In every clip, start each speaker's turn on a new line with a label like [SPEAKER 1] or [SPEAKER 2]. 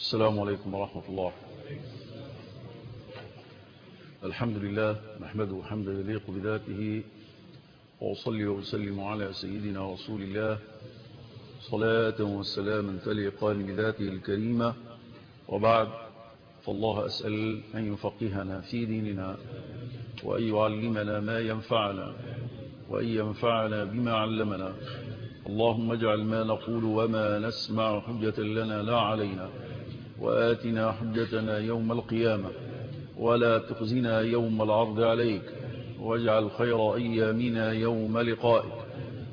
[SPEAKER 1] السلام عليكم ورحمة الله. الحمد لله نحمده حمدا يليق بذاته وأصلي وأسلم على سيدنا رسول الله. صلاة وسلاما تليقان بذاته الكريمة. وبعد فالله أسأل أن يفقهنا في ديننا وأن يعلمنا ما ينفعنا وأن ينفعنا بما علمنا. اللهم اجعل ما نقول وما نسمع حجة لنا لا علينا. وآتنا حجتنا يوم القيامة ولا تخزنا يوم العرض عليك واجعل خير أيامنا يوم لقائك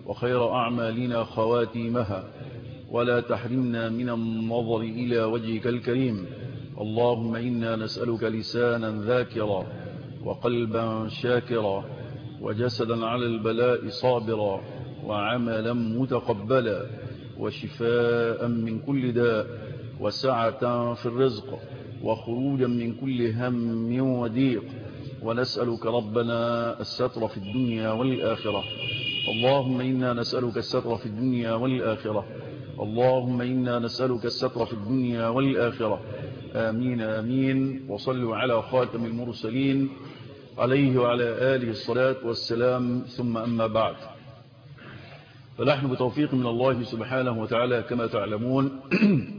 [SPEAKER 1] وخير أعمالنا خواتيمها ولا تحرمنا من النظر إلى وجهك الكريم اللهم إنا نسألك لسانا ذاكرا وقلبا شاكرا وجسدا على البلاء صابرا وعملا متقبلا وشفاء من كل داء وسعة في الرزق وخروجا من كل هم وضيق ونسألك ربنا الستر في الدنيا والآخرة. اللهم إنا نسألك الستر في الدنيا والآخرة. اللهم إنا نسألك الستر في الدنيا والآخرة. آمين آمين. وصلوا على خاتم المرسلين عليه وعلى آله الصلاة والسلام. ثم أما بعد. فنحن بتوفيق من الله سبحانه وتعالى كما تعلمون.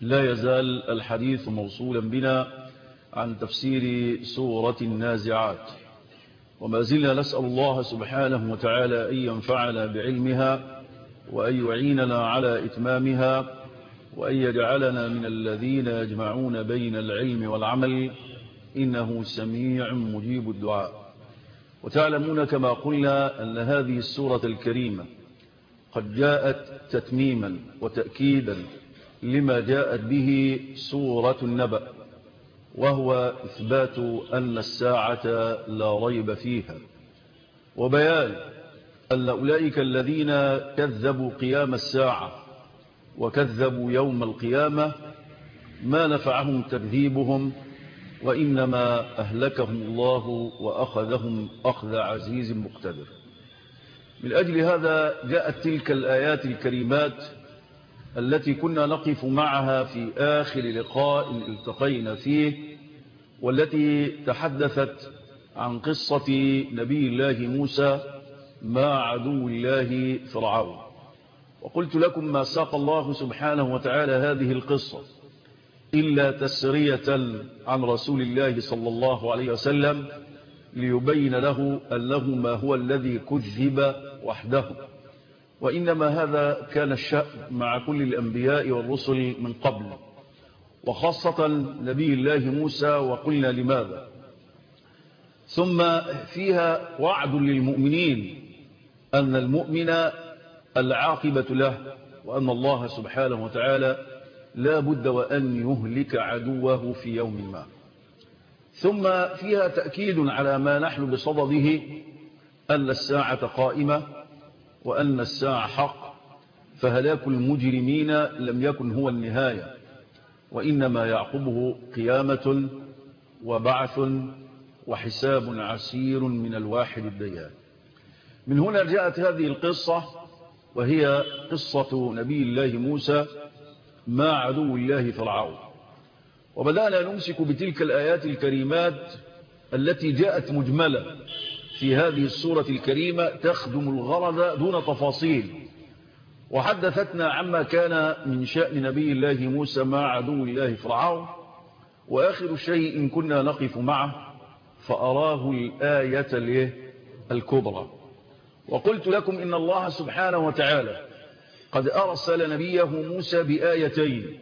[SPEAKER 1] لا يزال الحديث موصولا بنا عن تفسير سورة النازعات. وما زلنا نسأل الله سبحانه وتعالى أن ينفعنا بعلمها وأن يعيننا على إتمامها وأن يجعلنا من الذين يجمعون بين العلم والعمل. إنه سميع مجيب الدعاء. وتعلمون كما قلنا أن هذه السورة الكريمة قد جاءت تتميما وتأكيدا لما جاءت به سورة النبأ وهو إثبات أن الساعة لا ريب فيها. وبيان أن أولئك الذين كذبوا قيام الساعة وكذبوا يوم القيامة ما نفعهم تكذيبهم وإنما أهلكهم الله وأخذهم أخذ عزيز مقتدر. من أجل هذا جاءت تلك الآيات الكريمات التي كنا نقف معها في آخر لقاء التقينا فيه والتي تحدثت عن قصة نبي الله موسى مع عدو الله فرعون. وقلت لكم ما ساق الله سبحانه وتعالى هذه القصة إلا تسرية عن رسول الله صلى الله عليه وسلم ليبين له أنه ما هو الذي كذب وحده. وإنما هذا كان الشأن مع كل الأنبياء والرسل من قبل وخاصة نبي الله موسى وقلنا لماذا. ثم فيها وعد للمؤمنين أن المؤمن العاقبة له وأن الله سبحانه وتعالى لا بد وأن يهلك عدوه في يوم ما. ثم فيها تأكيد على ما نحن بصدده أن الساعة قائمة وأن الساعة حق فهلاك المجرمين لم يكن هو النهاية وإنما يعقبه قيامة وبعث وحساب عسير من الواحد الديان. من هنا جاءت هذه القصة وهي قصة نبي الله موسى مع عدو الله فرعون. وبدأنا نمسك بتلك الآيات الكريمات التي جاءت مجملة في هذه السورة الكريمة تخدم الغرض دون تفاصيل. وحدثتنا عما كان من شأن نبي الله موسى مع عدو الله فرعون. وآخر شيء إن كنا نقف معه فأراه الآية الكبرى. وقلت لكم إن الله سبحانه وتعالى قد أرسل نبيه موسى بآيتين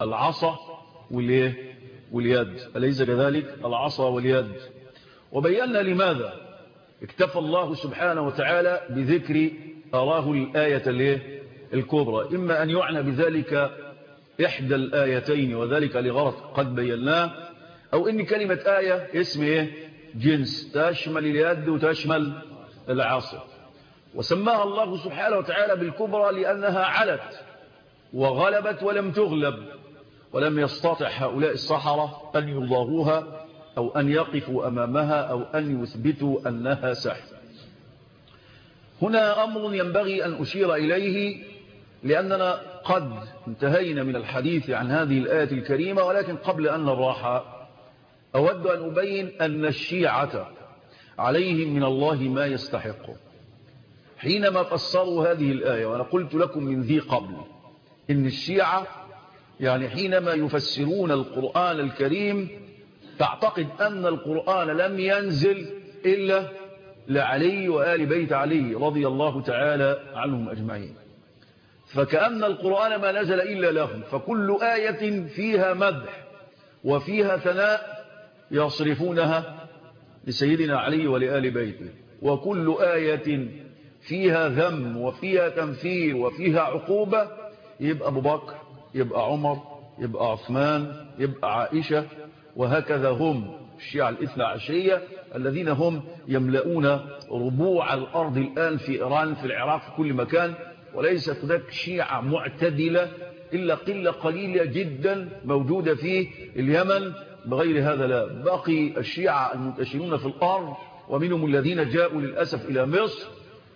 [SPEAKER 1] العصا واليد أليس كذلك؟ العصا واليد. وبينا لماذا؟ اكتفى الله سبحانه وتعالى بذكر أراه الآية الكبرى. إما أن يعنى بذلك إحدى الآيتين وذلك لغرض قد بيناه أو إن كلمة آية اسم إيه؟ جنس. تشمل اليد وتشمل العصا وسماها الله سبحانه وتعالى بالكبرى لأنها علت وغلبت ولم تغلب ولم يستطع هؤلاء الصحراء أن يضاهوها أو أن يقفوا أمامها أو أن يثبتوا أنها سحر. هنا أمر ينبغي أن أشير إليه لأننا قد انتهينا من الحديث عن هذه الآية الكريمة ولكن قبل أن نراح أود أن أبين أن الشيعة عليهم من الله ما يستحق. حينما فسروا هذه الآية وأنا قلت لكم من ذي قبل إن الشيعة يعني حينما يفسرون القرآن الكريم تعتقد أن القرآن لم ينزل إلا لعلي وآل بيت علي رضي الله تعالى عنهم أجمعين. فكأن القرآن ما نزل إلا لهم فكل آية فيها مدح وفيها ثناء يصرفونها لسيدنا علي ولآل بيته. وكل آية فيها ذم وفيها تمثيل وفيها عقوبة يبقى أبو بكر يبقى عمر يبقى عثمان يبقى عائشة وهكذا هم الشيعة الاثنى عشرية الذين هم يملؤون ربوع الأرض الآن في إيران في العراق في كل مكان. وليست هناك شيعة معتدلة إلا قلة قليلة جدا موجودة في اليمن. بغير هذا لا. باقي الشيعة المنتشرون في الأرض ومنهم الذين جاءوا للأسف إلى مصر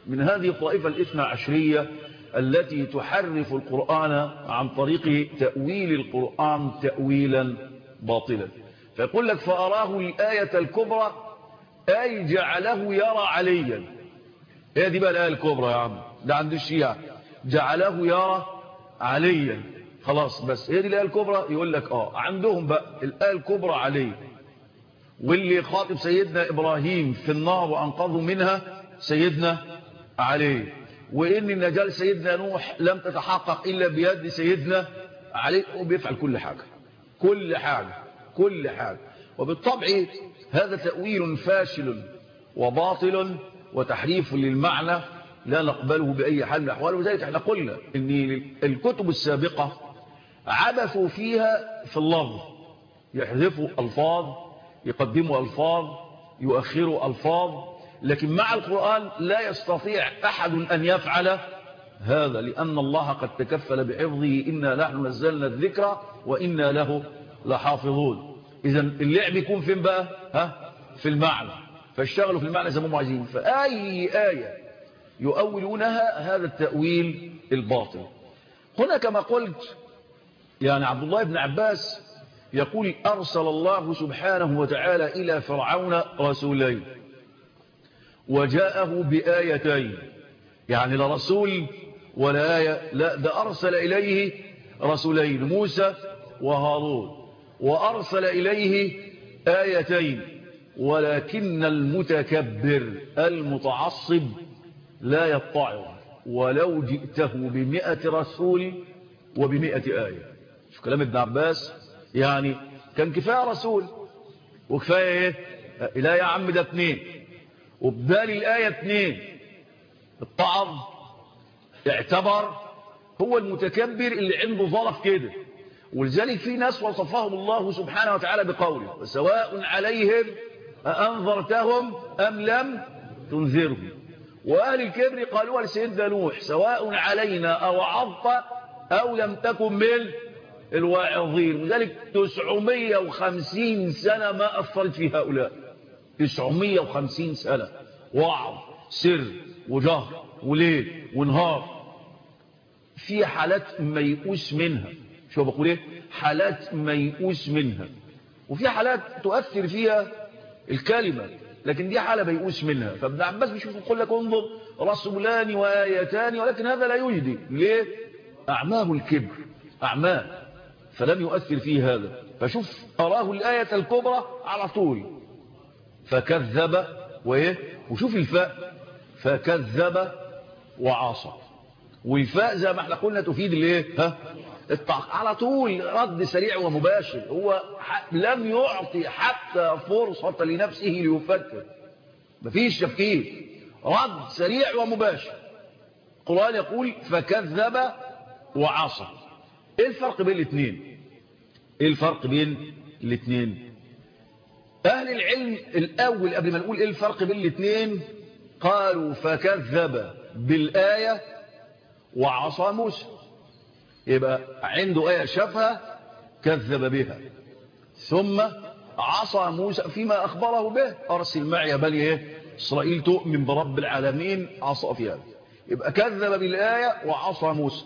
[SPEAKER 1] من هذه الطائفة الاثنى عشرية التي تحرف القرآن عن طريق تأويل القرآن تأويلا باطلا. فيقول لك فأراه الآية الكبرى أي جعله يرى عليا. هي دي بقى الآية الكبرى يا عم؟ ده عند الشيعة. جعله يرى عليا. خلاص بس هي دي الآية الكبرى؟ يقول لك آه عندهم بقى الآية الكبرى علي واللي خاطب سيدنا إبراهيم في النار وأنقذه منها سيدنا علي. وإن النجاة سيدنا نوح لم تتحقق إلا بيد سيدنا علي. وبيفعل كل حاجة. كل حاجة. كل حاجة وبالطبع هذا تأويل فاشل وباطل وتحريف للمعنى لا نقبله بأي حال من الأحوال. وذلك إحنا قلنا إن الكتب السابقة عبثوا فيها في اللفظ يحذفوا ألفاظ يقدموا ألفاظ يؤخروا ألفاظ لكن مع القرآن لا يستطيع أحد أن يفعل هذا لأن الله قد تكفل بحفظه. إنا نحن نزلنا الذكر وإنا له لحافظون. إذا اللعب يكون فين بقى؟ ها؟ في المعنى. فاشتغلوا في المعنى زي ما هم عايزين. فأي آية يؤولونها هذا التأويل الباطل. هنا كما قلت يعني عبد الله بن عباس يقول أرسل الله سبحانه وتعالى إلى فرعون رسولين. وجاءه بآيتين. يعني لا رسول ولا آية لا ده أرسل إليه رسولين موسى وهارون. وأرسل إليه آيتين ولكن المتكبر المتعصب لا يطعه ولو جئته بمئة رسول وبمئة آية. شوف كلام ابن عباس يعني كان كفاية رسول وكفاية إيه؟ لا يا عم ده اتنين وبدال الآية اتنين الطعب اعتبر هو المتكبر اللي عنده ظرف كده. ولذلك في ناس وصفهم الله سبحانه وتعالى بقوله سواء عليهم أأنذرتهم أم لم تنذرهم. وأهل الكبر قالوا لسيدنا نوح سواء علينا أو عضت أو لم تكن من الواعظين. لذلك 950 سنة ما أثرت في هؤلاء. 950 سنة. وعظ سر وجهر وليل ونهار. في حالات ميؤوس منها. شو بقول إيه؟ حالات ميؤوس منها. وفي حالات تؤثر فيها الكلمة لكن دي حالة ميؤوس منها. فابن عباس بيشوف يقول لك انظر رسولان وآيتان ولكن هذا لا يجدي ليه؟ أعماه الكبر أعماه فلم يؤثر فيه هذا. فشوف أراه الآية الكبرى على طول. فكذب وإيه؟ وشوف الفاء. فكذب وعاصى والفاء زي ما إحنا قلنا تفيد الايه ها؟ على طول رد سريع ومباشر. هو لم يعطي حتى فرصة لنفسه ليفكر. مفيش تفكير. رد سريع ومباشر. القرآن يقول فكذب وعصى. إيه الفرق بين الاثنين؟ إيه الفرق بين الاثنين؟ أهل العلم الأول قبل ما نقول إيه الفرق بين الاثنين؟ قالوا فكذب بالآية وعصى موسى. يبقى عنده آية شافها كذب بها. ثم عصى موسى فيما أخبره به أرسل معي بني إيه؟ إسرائيل تؤمن برب العالمين عصى فيها يبقى كذب بالآية وعصى موسى.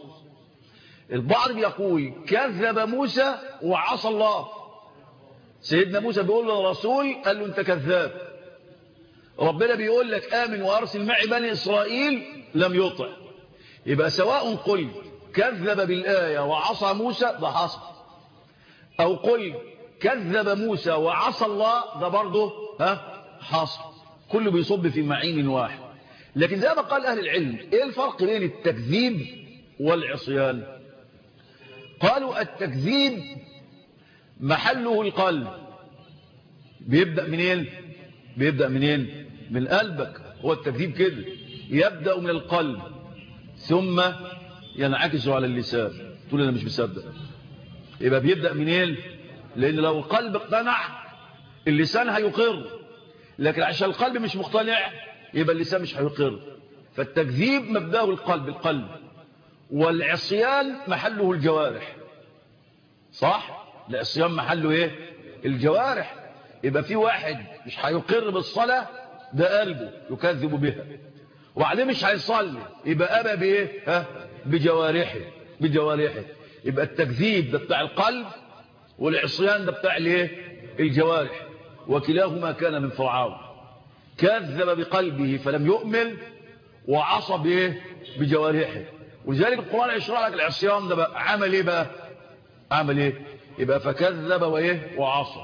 [SPEAKER 1] البعض بيقول كذب موسى وعصى الله. سيدنا موسى بيقول للرسول قال له أنت كذاب. ربنا بيقول لك آمن وأرسل معي بني إسرائيل لم يطع. يبقى سواء قل كذب بالآية وعصى موسى ده حصل. أو قل كذب موسى وعصى الله ده برضه ها حصل. كله بيصب في معين واحد. لكن زي ما قال أهل العلم إيه الفرق بين التكذيب والعصيان؟ قالوا التكذيب محله القلب. بيبدأ منين؟ بيبدأ منين؟ من قلبك. هو التكذيب كده يبدأ من القلب. ثم ينعكس على اللسان تقول أنا مش مصدق يبقى بيبدأ منين؟ لأن لو القلب اقتنع اللسان هيقر. لكن عشان القلب مش مقتنع يبقى اللسان مش هيقر. فالتكذيب مبدأه القلب القلب. والعصيان محله الجوارح. صح؟ العصيان محله إيه؟ الجوارح. يبقى في واحد مش هيقر بالصلاة ده قلبه يكذب بها. وبعدين مش هيصلي. يبقى أبى بإيه؟ ها؟ بجوارحه بجوارحه. يبقى التكذيب ده بتاع القلب والعصيان ده بتاع الإيه؟ الجوارح. وكلاهما كان من فرعون. كذب بقلبه فلم يؤمن وعصى بإيه؟ بجوارحه. ولذلك القرآن يشرح لك العصيان ده بقى عمل إيه بقى؟ عمل إيه؟ يبقى فكذب وإيه؟ وعصى.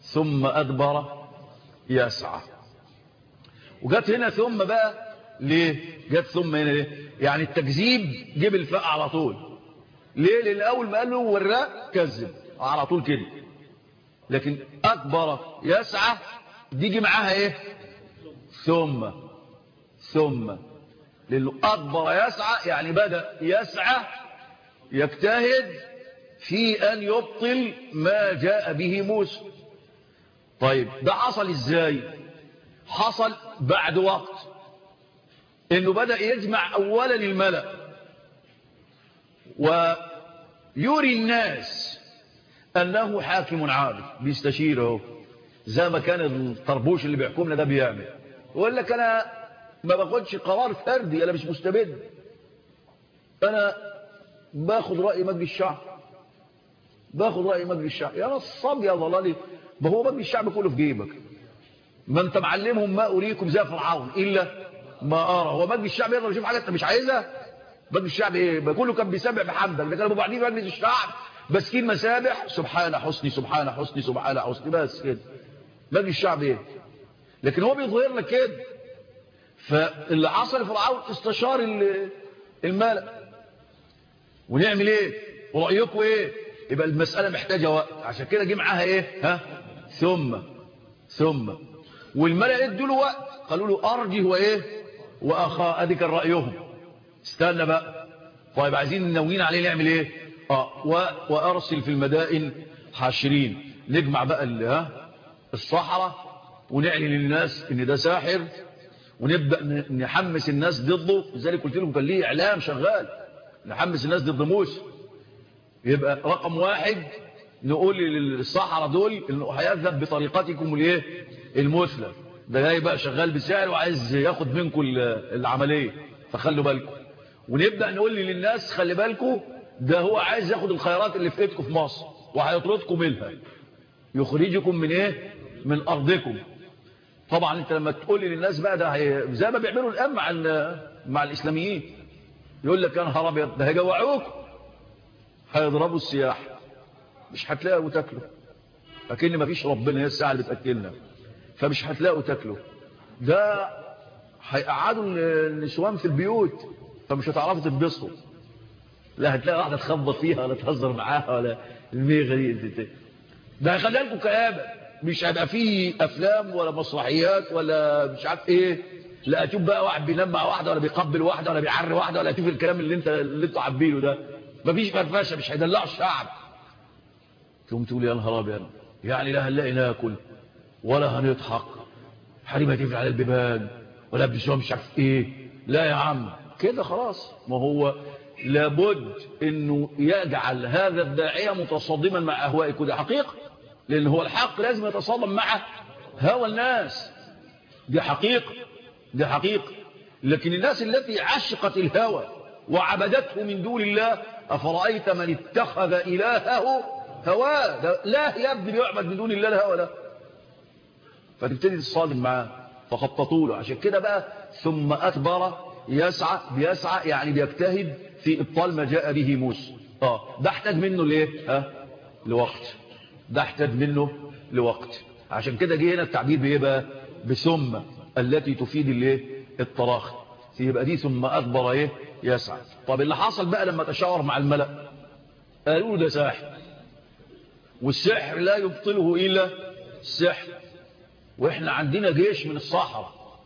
[SPEAKER 1] ثم أدبر يسعى. وجت هنا ثم بقى ليه؟ جت ثم هنا ليه؟ يعني التكذيب جيب الفاء على طول. ليه؟ لأن أول ما قال له والراء كذب. على طول كده. لكن أكبر يسعى دي معاها إيه؟ ثم. ثم. لأنه أكبر يسعى يعني بدأ يسعى يجتهد في أن يبطل ما جاء به موسى. طيب ده حصل إزاي؟ حصل بعد وقت. إنه بدأ يجمع اولا الملأ. ويري الناس أنه حاكم عادل بيستشيره. زي ما كان الطربوش اللي بيحكمنا ده بيعمل. يقول لك أنا ما باخدش قرار فردي أنا مش مستبد. أنا باخد رأي مجلس الشعب. باخد رأي مجلس الشعب. يا نصاب يا ضلالي ما هو مجلس الشعب كله في جيبك. ما انت معلمهم ما أريكم زي فرعون إلا ما أرى. هو مجلس الشعب يقدر يشوف حاجة انت مش عايزها. مجلس الشعب إيه؟ ما كله كان بيسبح بحمدك. ده كانوا بعدين مجلس الشعب. ماسكين مسابح. سبحان حسني سبحان حسني سبحان حسني. بس كده. مجلس الشعب إيه؟ لكن هو بيظهر لك كده. فاللي حصل فرعون استشار الملأ. ونعمل إيه؟ ورأيكم إيه؟ يبقى المسألة محتاجة وقت. عشان كده جه معاها إيه؟ ها؟ ثم. ثم. والملأ ادوا له وقت. قالوا له ارجه وايه وأخا ادي كان رايهم استنى بقى طيب عايزين ناويين عليه نعمل إيه؟ آه وأرسل في المدائن حاشرين. نجمع بقى الصحراء ونعلن للناس إن ده ساحر ونبدأ نحمس الناس ضده. لذلك قلت لكم كان ليه إعلام شغال. نحمس الناس ضد موسى. يبقى رقم واحد نقول للصحراء دول إنه هيذهب بطريقتكم الإيه؟ المثلى. ده جاي بقى شغال بسعر وعايز ياخد منكم العملية فخلوا بالكم. ونبدأ نقول للناس خلي بالكم ده هو عايز ياخد الخيرات اللي في ايدكم في مصر وهيطردكم منها. يخرجكم من إيه؟ من أرضكم. طبعا أنت لما تقول للناس بقى ده. زي ما بيعملوا الآن مع. مع الإسلاميين. يقول لك يا نهار أبيض ده هيجوعوك. هيضربوا السياح. مش هتلاقوا تاكلوا. لكن ما فيش ربنا هي الساعة اللي بتاكلنا فمش هتلاقوا تاكلوا. ده هيقعدوا النسوان في البيوت فمش هتعرفوا تنبسطوا لا هتلاقي واحدة تخبط فيها ولا تهزر معاها ولا الميغة دي. ده هيخلي لكم كآبة. مش هيبقى فيه أفلام ولا مسرحيات ولا مش عارف إيه. لا أشوف بقى واحد بينام مع واحدة ولا بيقبل واحدة ولا بيعري واحدة ولا أشوف الكلام اللي انت اللي أنتوا عابينه ده. مفيش فرفشة مش هيدلعوا الشعب. تقوم تقول يا نهار أبيض يعني لا هنلاقي ناكل. ولا هنضحك. حريمه تقفل على البيبان ولا بيسوها مش عارف إيه. لا يا عم. كده خلاص. ما هو لابد إنه يجعل هذا الداعية متصادما مع أهوائك. وده حقيقة. لأن هو الحق لازم يتصادم مع هوى الناس. دي حقيقة. دي حقيقة. لكن الناس التي عشقت الهوى وعبدته من دون الله أفرأيت من اتخذ إلهه هواه؟ ده لا يا ابني بيعبد من دون الله لا. ولا فتبتدي تصادم معاه فخططوا له عشان كده بقى ثم أكبر يسعى بيسعى يعني بيجتهد في إبطال ما جاء به موسى. آه ده احتاج منه ليه ها؟ لوقت. ده احتاج منه لوقت. عشان كده جه هنا التعبير بإيه بقى؟ بثم التي تفيد الايه التراخي يبقى دي ثم أكبر إيه؟ يسعى. طب اللي حصل بقى لما تشاور مع الملأ؟ قالوا ده ساحر والسحر لا يبطله إلا السحر. وإحنا عندنا جيش من الصحراء.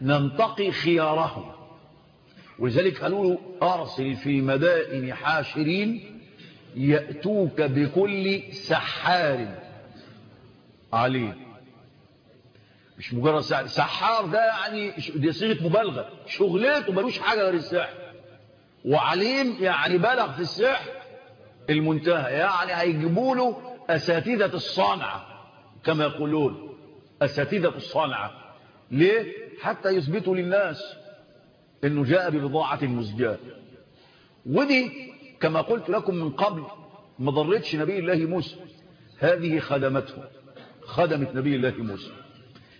[SPEAKER 1] ننتقي خيارهم. ولذلك قالوا له أرسل في مدائن حاشرين يأتوك بكل سحار عليه مش مجرد سحر سحار ده يعني دي صيغة مبالغة. شغلته ملوش حاجة غير السحر. وعليم يعني بلغ في السحر المنتهى. يعني هيجيبوا له أساتذة الصنعة كما يقولون. اساتذه الصنعه ليه؟ حتى يثبتوا للناس إنه جاء ببضاعة مزجاة. ودي كما قلت لكم من قبل ما ضرتش نبي الله موسى. هذه خدمته خدمت نبي الله موسى.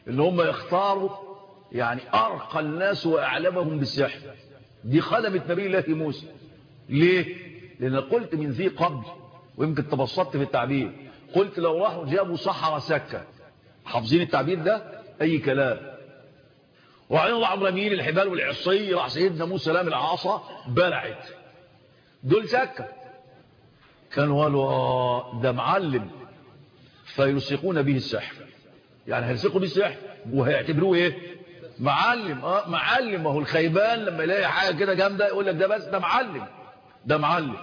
[SPEAKER 1] إن هم يختاروا يعني أرقى الناس وأعلمهم بالسحر دي خدمت نبي الله موسى. ليه؟ لأن قلت من ذي قبل ويمكن تبسطت في التعبير. قلت لو راحوا جابوا صحراء سكه حافظين التعبير ده؟ أي كلام. وبعدين الله عمرو مين الحبال والعصي راح سيدنا موسى لام العصا بلعت. دول سكه كانوا قالوا ده معلم. فيلصقون به السحر. يعني هيلصقوا به السحر وهيعتبروه إيه؟ معلم. آه معلم. وهو الخيبان لما يلاقي حاجة كده جامدة يقول لك ده بس ده معلم. ده معلم.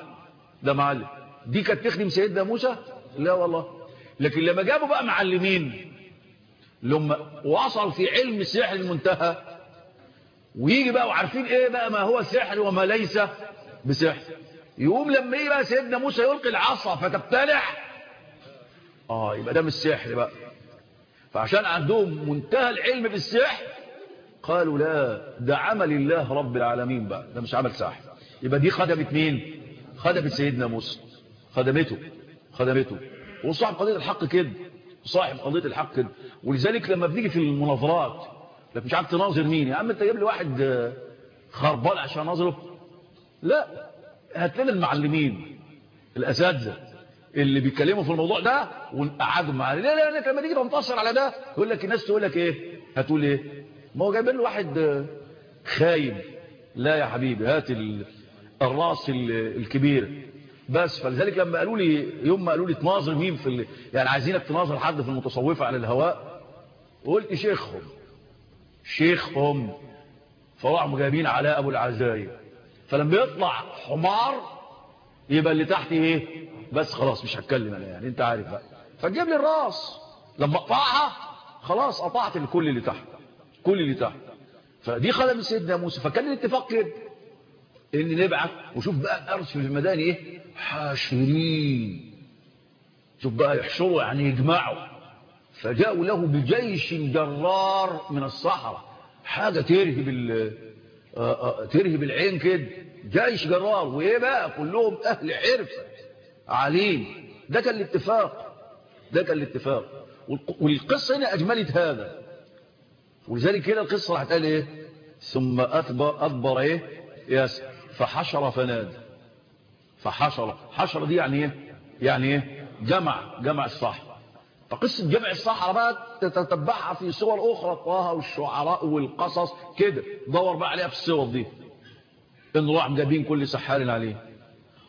[SPEAKER 1] ده معلم. دي كانت تخدم سيدنا موسى؟ لا والله. لكن لما جابوا بقى معلمين لما وصل في علم السحر المنتهى ويجي بقى وعارفين إيه بقى ما هو سحر وما ليس بسحر. يقوم لما يجي بقى سيدنا موسى يلقي العصا فتبتلع. آه يبقى ده مش سحر بقى. فعشان عندهم منتهى العلم بالسحر قالوا لا ده عمل الله رب العالمين بقى ده مش عمل ساحر يبقى دي خدمت مين؟ خدمت سيدنا موسى. خدمته. خدمته. وصاحب قضية الحق كده. صاحب قضية الحق. كده ولذلك لما بنيجي في المناظرات لك مش عارف تناظر مين. يا عم انت جايب لي واحد خربان عشان ناظره. لا هات لنا المعلمين الأساتذة اللي بيتكلموا في الموضوع ده ونقعدوا معاه لا لا لما تيجي تنتصر على ده يقول لك الناس تقول لك إيه؟ هتقول إيه؟ ما هو جايبين له واحد خايب لا يا حبيبي هات الرأس الكبير. بس فلذلك لما قالوا لي يوم ما قالوا لي تناظر مين في. يعني عايزينك تناظر حد في المتصوفة على الهواء قلت شيخهم شيخهم فراحوا جايبين علاء أبو العزاير. فلما يطلع حمار يبقى اللي تحت إيه؟ بس خلاص مش هتكلم أنا يعني أنت عارف بقى. فتجيب لي الراس. لما اقطعها خلاص قطعت الكل اللي تحت كل اللي تحت. فدي خدم سيدنا موسى. فكان الاتفاق كده. ان نبعث وشوف بقى أرسل في المدائن إيه؟ حاشرين. شوف بقى يحشروا يعني يجمعوا. فجاءوا له بجيش جرار من الصحراء. حاجة ترهب ترهب العين كده. جيش جرار. وإيه بقى؟ كلهم أهل حرفة عليم ده كان الاتفاق. ده كان الاتفاق. والقصة هنا أجملت هذا. ولذلك كده القصة راح تقال إيه؟ ثم أكبر, أكبر إيه؟ يس فحشر فنادى. فحشر. حشر دي يعني إيه؟ يعني إيه؟ جمع جمع الصحراء فقصة جمع الصحراء بقى تتبعها في صور أخرى طه والشعراء والقصص كده. دور بقى عليها في الصور دي. إن راح جابين كل سحار عليه.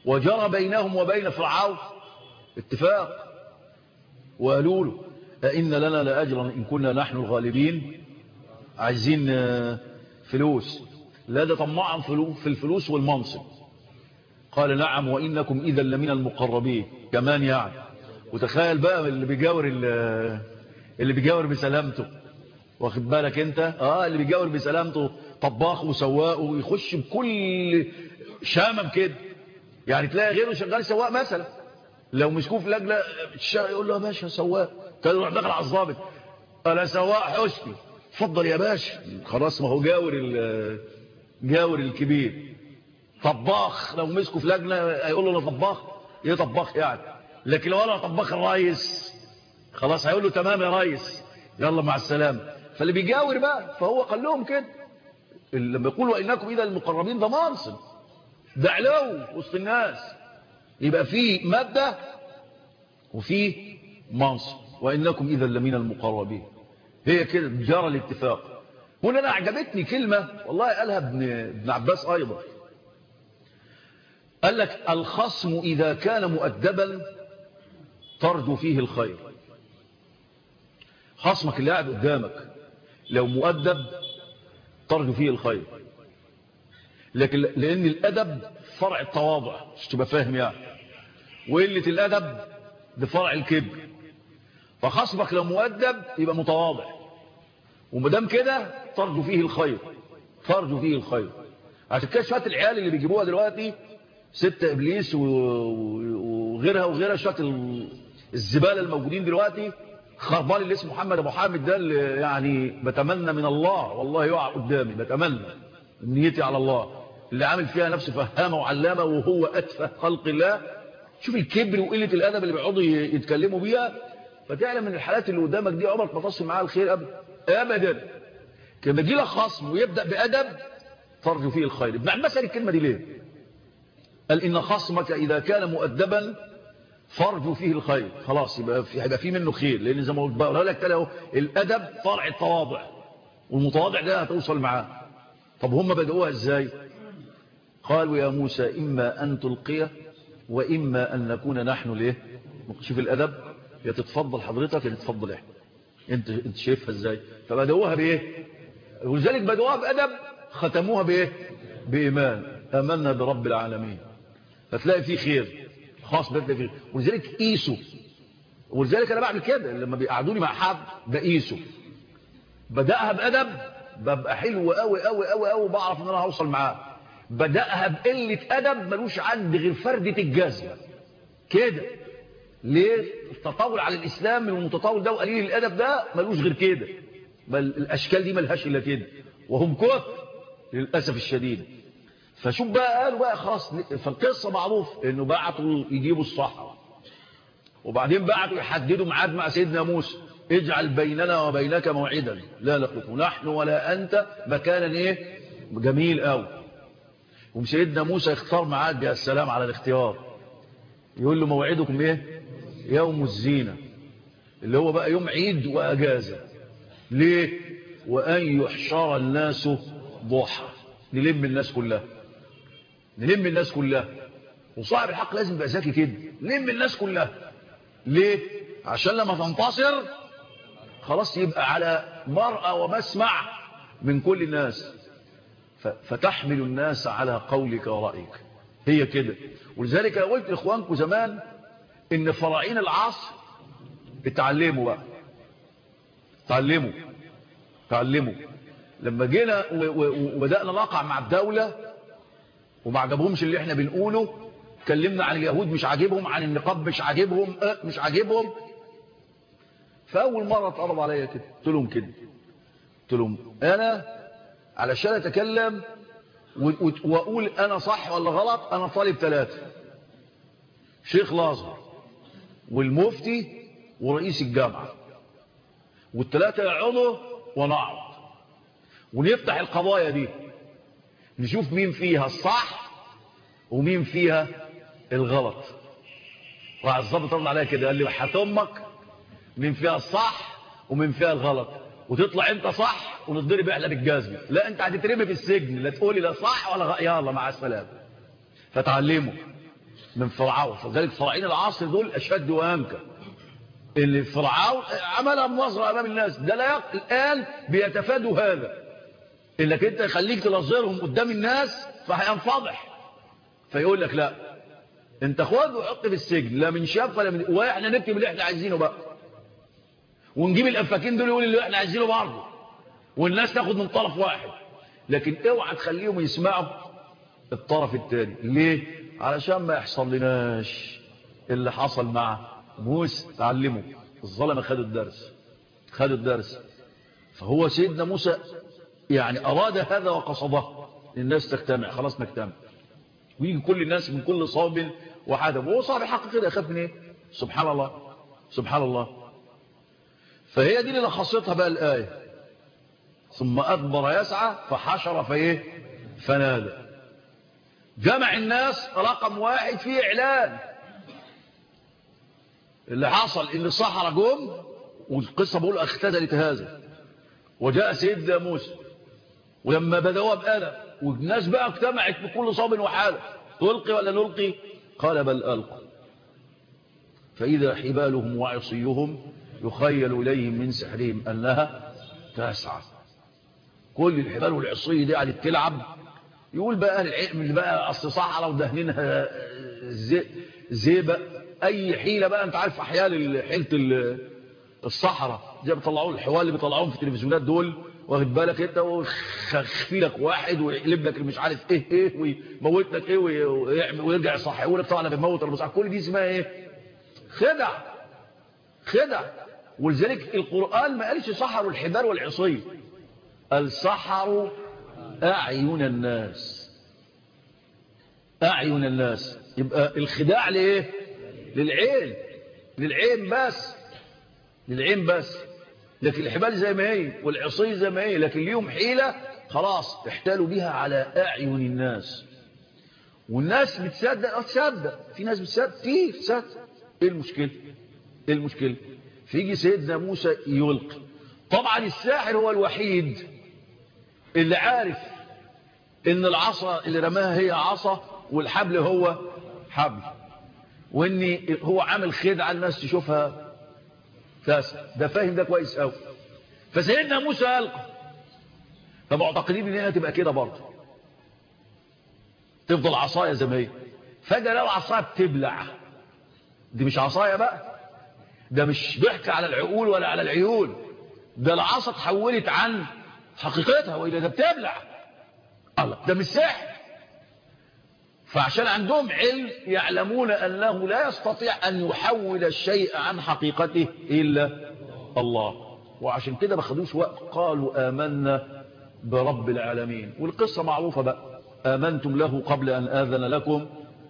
[SPEAKER 1] وجرى بينهم وبين فرعون اتفاق. وقالوا له أئن لنا لأجرا إن كنا نحن الغالبين؟ عايزين فلوس. لا ده طمعا في الفلوس والمنصب. قال نعم وإنكم إذا لمن المقربين. كمان يعني. وتخيل بقى اللي بيجاور اللي بيجاور بسلامته. واخد بالك أنت؟ آه اللي بيجاور بسلامته طباخ وسواق ويخش بكل شامم كده. يعني تلاقي غيره شغال سواق مثلا. لو مسكوه في لجنة يقول له يا باشا سواق. كان يروح داخل على الظابط أنا سواق حسني اتفضل يا باشا. خلاص ما هو جاور جاور الكبير. طباخ لو مسكوا في لجنة هيقول له أنا طباخ؟ إيه طباخ يعني؟ لكن لو أنا طباخ الرئيس خلاص هيقول له تمام يا ريس يلا مع السلامة. فاللي بيجاور بقى فهو قال لهم كده. لما يقولوا إنكم إذا المقربين ده منصب ده علو وسط الناس. يبقى في مادة وفي منصب. وإنكم إذا لمن المقربين. هي كده جرى الاتفاق. هنا أنا اعجبتني كلمة والله قالها ابن, ابن عباس أيضا. قال لك الخصم إذا كان مؤدبا ترجو فيه الخير. خصمك اللي قاعد قدامك لو مؤدب ترجو فيه الخير. لكن لأن الأدب فرع التواضع مش تبقى فاهم يعني. وقلة الأدب ده فرع الكبر. فخصمك لو مؤدب يبقى متواضع. ومدام كده ترجو فيه الخير ترجو فيه الخير. عشان كده شوية العيال اللي بيجيبوها دلوقتي ستة إبليس وغيرها وغيرها شوية الزبالة الموجودين دلوقتي خربان اللي اسمه محمد أبو حامد ده اللي يعني بتمنى من الله والله يقع قدامي بتمنى نيتي على الله اللي عامل فيها نفسه فهامة وعلامة وهو أتفه خلق الله. شوف الكبر وقلة الأدب اللي بيقعدوا يتكلموا بيها. فتعلم إن الحالات اللي قدامك دي عمرك ما تصل معاها الخير ابدا. ابدا كما يجي لك خصم ويبدأ بأدب ترجو فيه الخير. ابن عباس قال الكلمة دي ليه؟ قال إن خصمك إذا كان مؤدبا فرجوا فيه الخير. خلاص يبقى في هيبقى فيه منه خير لأن زي ما قلت لك تلاقوا الأدب فرع التواضع والمتواضع ده هتوصل معاه. طب هم بدأوها إزاي؟ قالوا يا موسى إما أن تلقي وإما أن نكون نحن ليه؟ شوف الأدب يا تتفضل حضرتك يا تتفضل إحنا. انت انت شايفها إزاي؟ فبدأوها بإيه؟ ولذلك بدأوها بأدب ختموها بإيه؟ بإيمان. آمنا برب العالمين. فتلاقي فيه خير خاص بدأ فيه. ولذلك قيسوا ولذلك أنا بعمل كده لما بيقعدوني مع حد بقيسه بدأها بأدب ببقى حلو قوي قوي قوي قوي بعرف إن أنا هوصل معاه. بدأها بقلة أدب ملوش عندي غير فردة الجزمة. كده. ليه؟ التطاول على الإسلام من المتطاول ده وقليل الأدب ده ملوش غير كده. بل الأشكال دي ملهاش إلا كده. وهم كفر للأسف الشديد. فشوف بقى قالوا بقى خلاص فالقصة معروف إنه بعتوا يجيبوا الصحراء. وبعدين بعتوا يحددوا ميعاد مع سيدنا موسى. اجعل بيننا وبينك موعدا. لا نخلف نحن ولا أنت. مكانا إيه؟ جميل قوي وسيدنا موسى يختار ميعاد يا السلام على الاختيار. يقول له موعدكم إيه؟ يوم الزينة اللي هو بقى يوم عيد وأجازة. ليه؟ وأن يحشر الناس ضحى. نلم الناس كلها. نلم الناس كلها. وصاحب الحق لازم يبقى ذكي كده. لم الناس كلها. ليه؟ عشان لما تنتصر خلاص يبقى على مرأة ومسمع من كل الناس. فتحمل الناس على قولك ورأيك. هي كده. ولذلك قلت لإخوانكم زمان إن فراعين العصر اتعلموا بقى. تعلموا. تعلموا. لما جينا وبدأنا نقع مع الدولة وما عجبهمش اللي إحنا بنقوله اتكلمنا عن اليهود مش عاجبهم عن النقاب مش عاجبهم أه مش عاجبهم. فأول مرة اتقرب عليا كده قلت لهم كده. قلت لهم أنا علشان أتكلم وأقول أنا صح ولا غلط أنا طالب ثلاثة. شيخ لازر والمفتي ورئيس الجامعة والثلاثه يقعدوا ونقعد. ونفتح القضايا دي نشوف مين فيها الصح ومين فيها الغلط. راح الظابط رد عليا كده قال لي وحات أمك مين فيها الصح ومين فيها الغلط. وتطلع أنت صح ونضرب إحنا بالجزمه لا أنت هتترمي في السجن لا تقولي لا صح ولا غ... يلا مع السلامة. فتعلموا. من فرعون. فذلك فراعين العصر دول اشد وانكى اللي فرعون عملها مناظره أمام الناس. ده لا يق... الآن بيتفادوا هذا. انك أنت خليك تنظرهم قدام الناس فهينفضح فيقول لك لا. أنت خد وحط في السجن. لا من شاف ولا من وإحنا نكتب اللي إحنا عايزينه بقى. ونجيب الأفاكين دول يقول اللي إحنا عايزينه برضه. والناس تاخد من طرف واحد. لكن اوعى تخليهم يسمعوا الطرف الثاني ليه؟ علشان ما يحصل لناش اللي حصل مع موسى تعلموا الظلمة خدوا الدرس خدوا الدرس. فهو سيدنا موسى يعني أراد هذا وقصده. الناس تجتمع خلاص نجتمع. ويجي كل الناس من كل صوب وحدب. وهو صاحب الحق كده يخاف من إيه؟ سبحان الله سبحان الله. فهي دي اللي لخصتها بقى الآية. ثم أدبر يسعى فحشر فإيه؟ فنادى. جمع الناس رقم واحد فيه إعلان. اللي حصل إن الصحراء جم والقصة بقول اختدلت هذا. وجاء سيدنا موسى ولما بدأوا بأدب والناس بقى اجتمعت بكل صوب وحالة. تلقي ولا نلقي؟ قال بل ألقوا فإذا حبالهم وعصيهم يخيل إليهم من سحرهم أنها تسعى. كل الحبال والعصي دي قاعدة تلعب. يقول بقى العلم اللي بقى أصل صحراء ودهنينها زي زيبة. أي حيلة بقى أنت عارف أحيال حيلة الصحراء زي بيطلعوا الحوال اللي بيطلعوهم في التلفزيونات دول واخد بالك أنت؟ ويخفي لك واحد ويقلب لك مش عارف إيه إيه ويموت لك إيه ويرجع يصحي يقول لك طبعا أنا بموت كل دي اسمها إيه؟ خدع. خدع. ولذلك القرآن ما قالش سحروا الحبال والعصي. قال سحروا أعين الناس. أعين الناس. يبقى الخداع لإيه؟ للعين. للعين بس. للعين بس. لكن الحبال زي ما هي والعصي زي ما هي لكن ليهم حيلة خلاص احتالوا بها على أعين الناس. والناس بتصدق آه تصدق. في ناس بتصدق كتير تصدق. إيه المشكلة؟ إيه المشكلة؟ فيجي سيدنا موسى يلقي. طبعا الساحر هو الوحيد اللي عارف إن العصا اللي رماها هي عصا والحبل هو حبل. وان هو عامل خدعة الناس تشوفها فاسد. ده فاهم ده كويس قوي فسيدنا موسى ألقى فمعتقدين ان هي تبقى كده برضه. تفضل عصاية زي ما هي. فجأة لو عصاية بتبلع. دي مش عصاية بقى. ده مش ضحك على العقول ولا على العيون. ده العصا اتحولت عن حقيقتها وإذا ده بتبلع. الله ده مش سحر. فعشان عندهم علم يعلمون أنه لا يستطيع أن يحول الشيء عن حقيقته إلا الله. وعشان كده ما خدوش وقت. قالوا آمنا برب العالمين. والقصة معروفة بقى. آمنتم له قبل أن آذن لكم.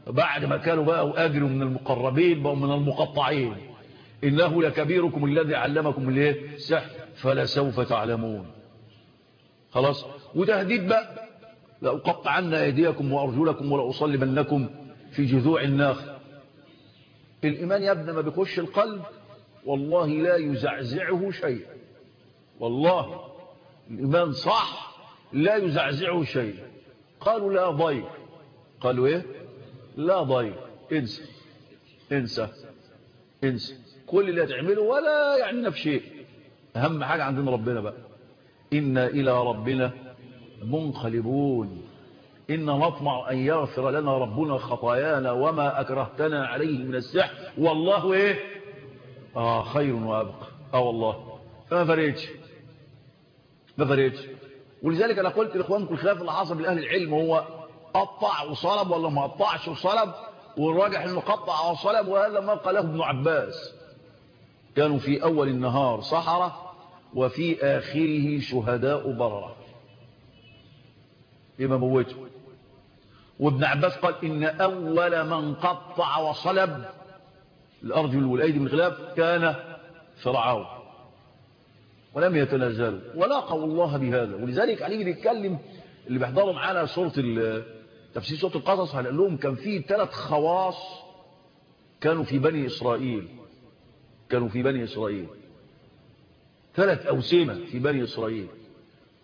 [SPEAKER 1] بعد ما كانوا بقى أجروا من المقربين بقوا من المقطعين. إنه لكبيركم الذي علمكم السحر فلسوف تعلمون. خلاص؟ وتهديد بقى. لأقطعن أيديكم وأرجلكم ولأصلبنكم في جذوع الناخ. الإيمان يا ابن ما بيخش القلب والله لا يزعزعه شيء. والله الإيمان صح لا يزعزعه شيء. قالوا لا ضير قالوا إيه؟ لا ضير انسى. انسى. انسى. كل اللي هتعمله ولا يعنينا في شيء. أهم حاجة عندنا ربنا بقى. إنا إلى ربنا منقلبون. إنا نطمع أن يغفر لنا ربنا خطايانا وما أكرهتنا عليه من السحر. والله إيه؟ آه خير وأبقى. آه والله. فما فريتش ما فريتش ولذلك أنا قلت لإخوانكم الخلاف حصل لأهل العلم هو قطع وصلب ولا ما قطعش وصلب؟ والراجح إنه قطع وصلب وهذا ما قاله ابن عباس. كانوا في أول النهار صحراء وفي آخره شهداء بررة. يبقى موته وابن عباس قال إن أول من قطع وصلب الأرجل والأيدي من الخلاف كان فرعون. ولم يتنازل. ولاقوا الله بهذا. ولذلك عليه بيتكلم اللي بيحضروا معانا سورة تفسير سورة القصص هنقول لهم كان في ثلاث خواص كانوا في بني إسرائيل. كانوا في بني إسرائيل. ثلاث أوسمة في بني إسرائيل.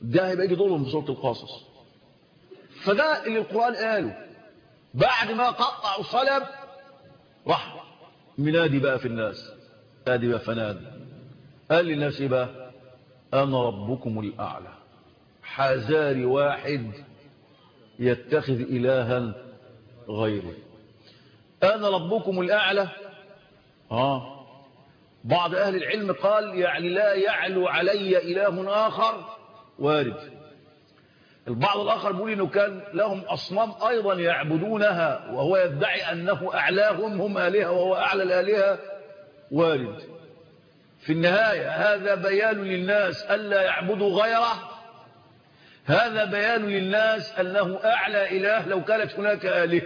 [SPEAKER 1] ده هيبقى يجي دورهم في سورة القصص. فده اللي القرآن قاله بعد ما قطع وصلب راح. منادي بقى في الناس. نادي بقى فنادي قال للناس إيه بقى؟ أنا ربكم الأعلى. حذاري واحد يتخذ إلها غيري أنا ربكم الأعلى. آه بعض أهل العلم قال يعني لا يعلو علي إله آخر. وارد. البعض الآخر بيقول إنه كان لهم أصنام أيضا يعبدونها وهو يدعي أنه أعلاهم هم آلهة وهو أعلى الآلهة. وارد. في النهاية هذا بيان للناس ألا يعبدوا غيره. هذا بيان للناس أنه أعلى إله لو كانت هناك آله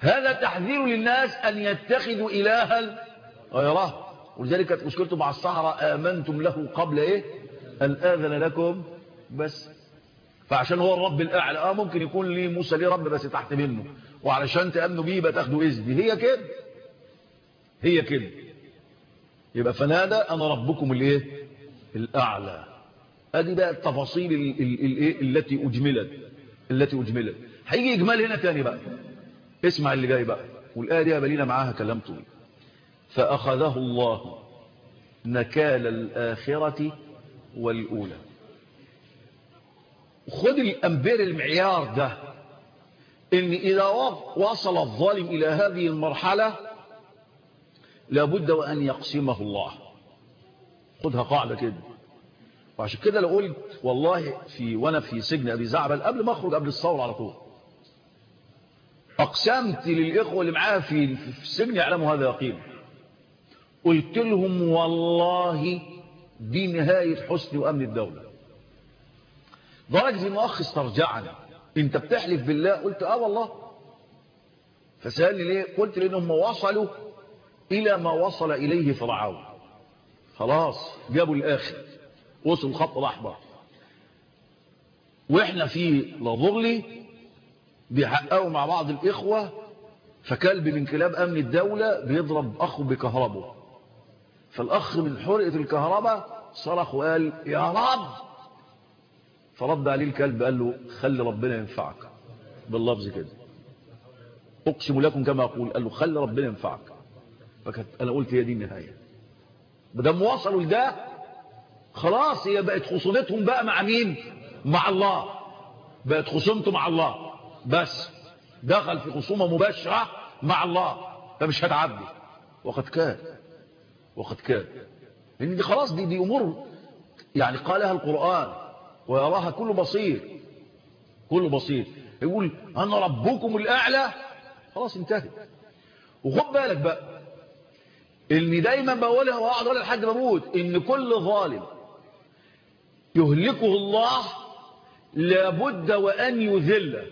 [SPEAKER 1] هذا تحذير للناس أن يتخذوا إلها غيره. ولذلك كانت مشكلته مع الصحراء آمنتم له قبل إيه؟ أن آذن لكم بس فعشان هو الرب الأعلى. آه ممكن يكون لي موسى ليه رب بس تحت منه. وعلشان تأمنوا بيه يبقى تاخدوا إذن. هي كده. هي كده. يبقى فنادى أنا ربكم الإيه؟ الأعلى. أدي بقى التفاصيل ال ال ال التي أجملت. التي أجملت. هيجي إجمال هنا تاني بقى. اسمع اللي جاي بقى. والآية دي بلينا معاها كلام طويل. فأخذه الله نكال الآخرة والأولى. خد الأنبير المعيار ده إن إذا وصل الظالم إلى هذه المرحلة لابد وأن يقسمه الله. خدها قاعدة كده. وعشان كده لو قلت والله في وأنا في سجن أبي زعبل قبل ما أخرج قبل الثورة على طول أقسمت للإخوة اللي معايا في في السجن يعلموا هذا يقين. قلت لهم والله دي نهاية حسن وأمن الدولة. درجه ان اخ استرجعني. أنت بتحلف بالله؟ قلت آه والله. فسألني ليه؟ قلت لأنهم وصلوا إلى ما وصل إليه فرعون. خلاص جابوا الآخر. وصل الخط الأحمر. وإحنا في لظغلي بيحققوا مع بعض الإخوة فكلب من كلاب أمن الدولة بيضرب أخه بكهربه. فالأخ من حرقة الكهرباء صرخ وقال يا رب! فرد عليه الكلب قال له خلي ربنا ينفعك باللفظ كده. أقسم لكم كما أقول قال له خلي ربنا ينفعك. فكانت أنا قلت هي دي النهاية. بدم وصلوا لده خلاص هي بقت خصومتهم بقى مع مين؟ مع الله. بقت خصومته مع الله. بس دخل في خصومة مباشرة مع الله. فمش هتعدي. وقد كان وقد كان. لأن دي خلاص دي, دي أمور يعني قالها القرآن. ويراها كل بصير كل بصير. يقول أنا ربكم الأعلى. خلاص انتهت. وخد بالك بقى اللي دايما بقولها واقعد اقولها لحد ما أموت إن كل ظالم يهلكه الله لابد وأن يذل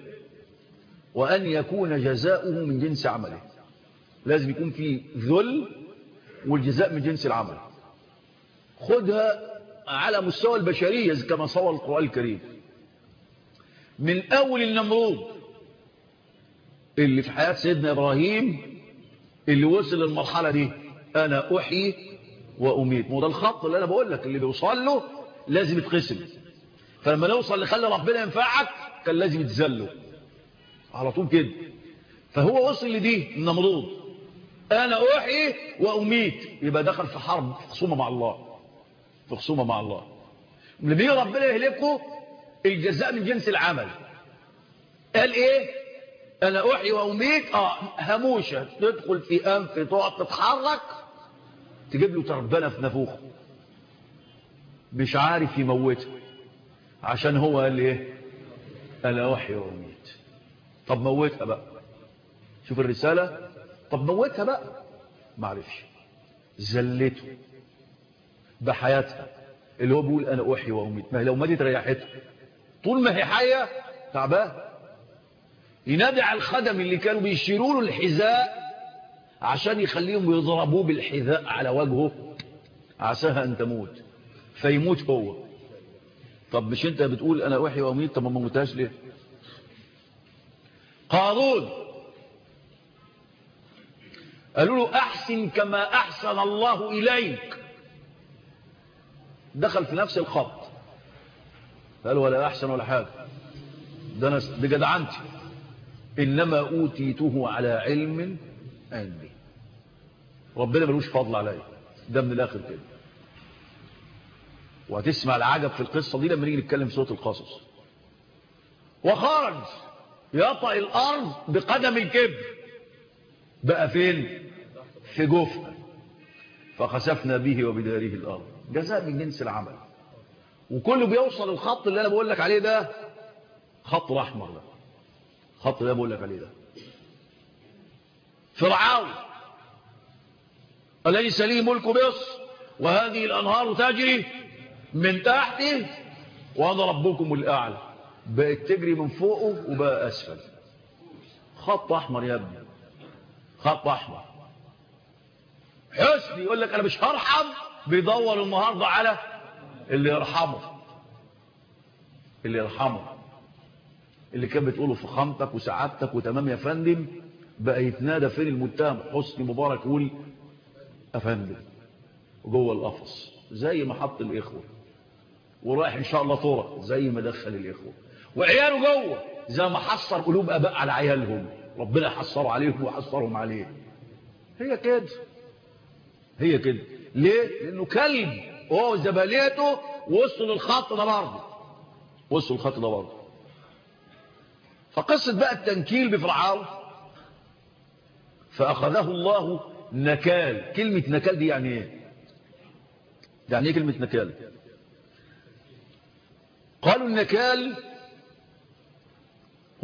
[SPEAKER 1] وأن يكون جزاؤه من جنس عمله. لازم يكون في ذل والجزاء من جنس العمل. خدها على مستوى البشرية كما صور القرآن الكريم. من أول النمرود اللي في حياة سيدنا إبراهيم اللي وصل للمرحلة دي أنا أحيي وأميت. مو ده الخط اللي أنا بقول لك اللي بيوصل له لازم يتقسم. فلما نوصل لخلي ربنا ينفعك كان لازم يتذله على طول كده. فهو وصل لدي النمرود. أنا أحيي وأميت. يبقى دخل في حرب في خصومه مع الله. في خصومه مع الله. بيجي ربنا يهلكه الجزاء من جنس العمل. قال إيه؟ أنا أحيي وأميت. آه هموشه تدخل في انف تقعد تتحرك. تجيب له تربنه في نافوخه. مش عارف يموتها عشان هو قال إيه؟ أنا أحيي وأميت. طب موتها بقى. شوف الرسالة. طب موتها بقى. ما عرفش زلته. بحياتها اللي هو بيقول أنا احيي وأميت. ما هي لو ماتت ريحته طول ما هي حية تعبان ينادي على الخدم اللي كانوا بيشيروا له الحذاء عشان يخليهم يضربوه بالحذاء على وجهه. عساها أن تموت. فيموت هو. طب مش أنت بتقول أنا احيي وأميت؟ طب ما موتهاش ليه؟ قارون. قالوا له أحسن كما أحسن الله إليك. دخل في نفس الخط. قال ولا أحسن ولا حاجة. ده أنا بجدعنتي إنما أوتيته على علم عندي ربنا ملوش فضل عليا. ده من الآخر كده. وهتسمع العجب في القصة دي لما نيجي نتكلم في صوت القصص. وخرج يطأ الأرض بقدم الكبر. بقى فين؟ في جفة فخسفنا به وبداره الأرض. جزاء من جنس العمل. وكله بيوصل الخط اللي أنا بقول لك عليه ده خط الأحمر ده. خط اللي أنا بقول لك عليه ده. فرعون. أليس لي ملك مصر؟ وهذه الأنهار تجري من تحته وأنا ربكم الأعلى. بقت تجري من فوقه وبقى أسفل. خط أحمر يا ابني. خط أحمر. حسني يقول لك أنا مش هرحم. بيدور النهارده على اللي يرحمه. اللي يرحمه. اللي كان بتقوله فخامتك وسعادتك وتمام يا فندم بقى يتنادى فين المتهم؟ حسني مبارك يقول افندم جوه القفص زي ما حط الإخوة ورايح إن شاء الله طرق زي ما دخل الإخوة وعياله جوه زي ما حصر قلوب أباء على عيالهم ربنا حصروا عليهم وحصرهم عليه. هي كده. هي كده. ليه؟ لأنه كلب. وهو زباليته وصل للخط ده برضه. وصل الخط ده برضه. فقصة بقى التنكيل بفرعون. فأخذه الله نكال. كلمة نكال دي يعني إيه؟ يعني إيه كلمة نكال؟ قالوا النكال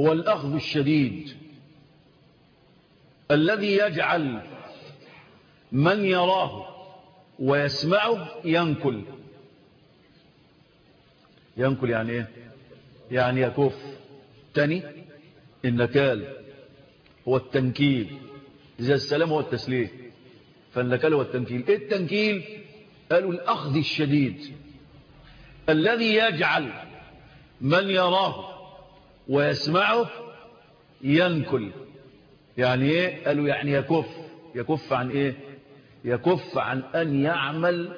[SPEAKER 1] هو الأخذ الشديد الذي يجعل من يراه ويسمعه ينكل. ينكل يعني إيه؟ يعني يكف. تاني؟ النكال هو التنكيل. زي السلام هو التسليم. فالنكال هو التنكيل. إيه التنكيل؟ قالوا الأخذ الشديد. الذي يجعل من يراه ويسمعه ينكل. يعني إيه؟ قالوا يعني يكف. يكف عن إيه؟ يكف عن أن يعمل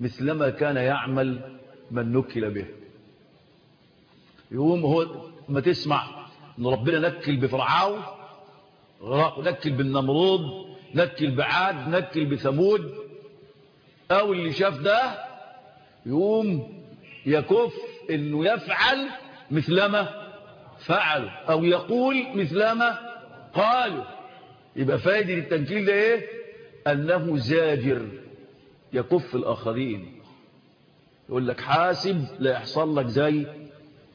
[SPEAKER 1] مثلما كان يعمل من نكل به. يقوم هو ما تسمع إن ربنا نكل بفرعون نكل بالنمرود نكل بعاد نكل بثمود. أو اللي شاف ده يقوم يكف إنه يفعل مثلما فعلوا أو يقول مثلما قالوا. يبقى فائدة التنكيل ده إيه؟ أنه زاجر يكف الآخرين. يقول لك حاسب لا يحصل لك زي